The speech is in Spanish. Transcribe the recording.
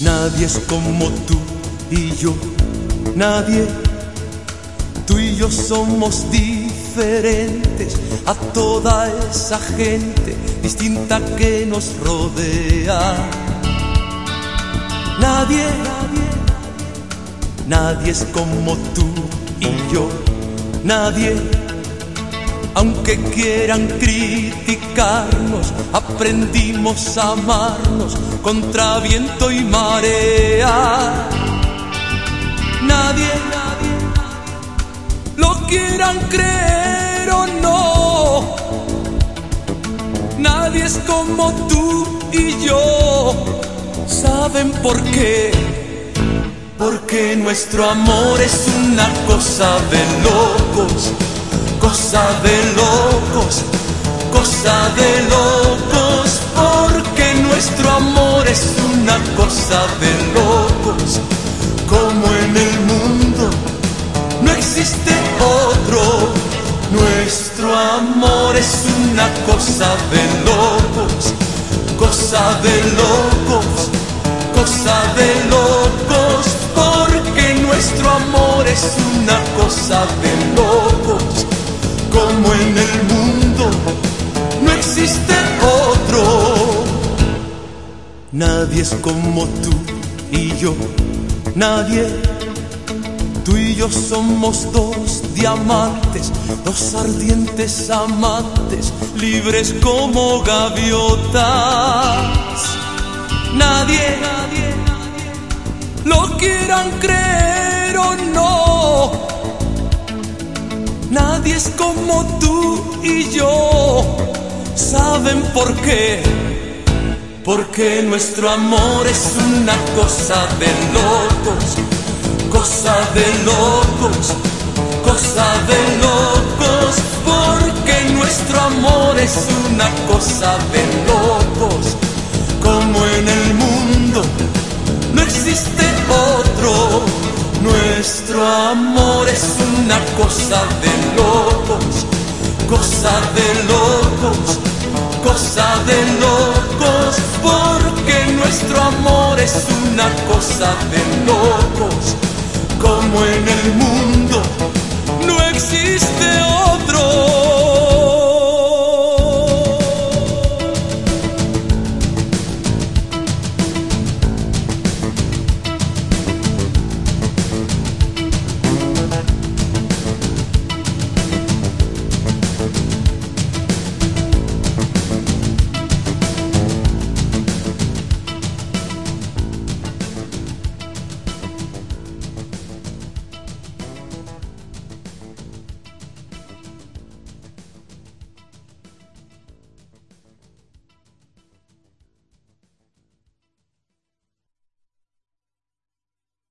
Nadie es como tú y yo, nadie. Tú y yo somos diferentes a toda esa gente distinta que nos rodea. Nadie, nadie, nadie es como tú y yo, nadie. Aunque quieran criticarnos, aprendimos a amarnos contra viento y marea. Nadie, nadie, lo quieran creer o no. Nadie es como tú y yo. ¿Saben por qué? Porque nuestro amor es una cosa de locos, cosa de locos, cosa de locos. Porque nuestro amor es una cosa de locos, como en el mundo no existe otro. Nuestro amor es una cosa de locos, cosa de locos, cosa de locos, porque nuestro amor es una cosa de locos, como en el mundo no existe otro. Nadie es como tú y yo, nadie. Tú y yo somos dos diamantes, dos ardientes amantes, libres como gaviotas. Nadie, nadie, lo quieran creer Como tú y yo. ¿Saben por qué? Porque nuestro amor es una cosa de locos, cosa de locos, cosa de locos. Porque nuestro amor es una cosa de locos, una cosa de locos, cosa de locos, cosa de locos, porque nuestro amor es una cosa de locos, como en el mundo no existe.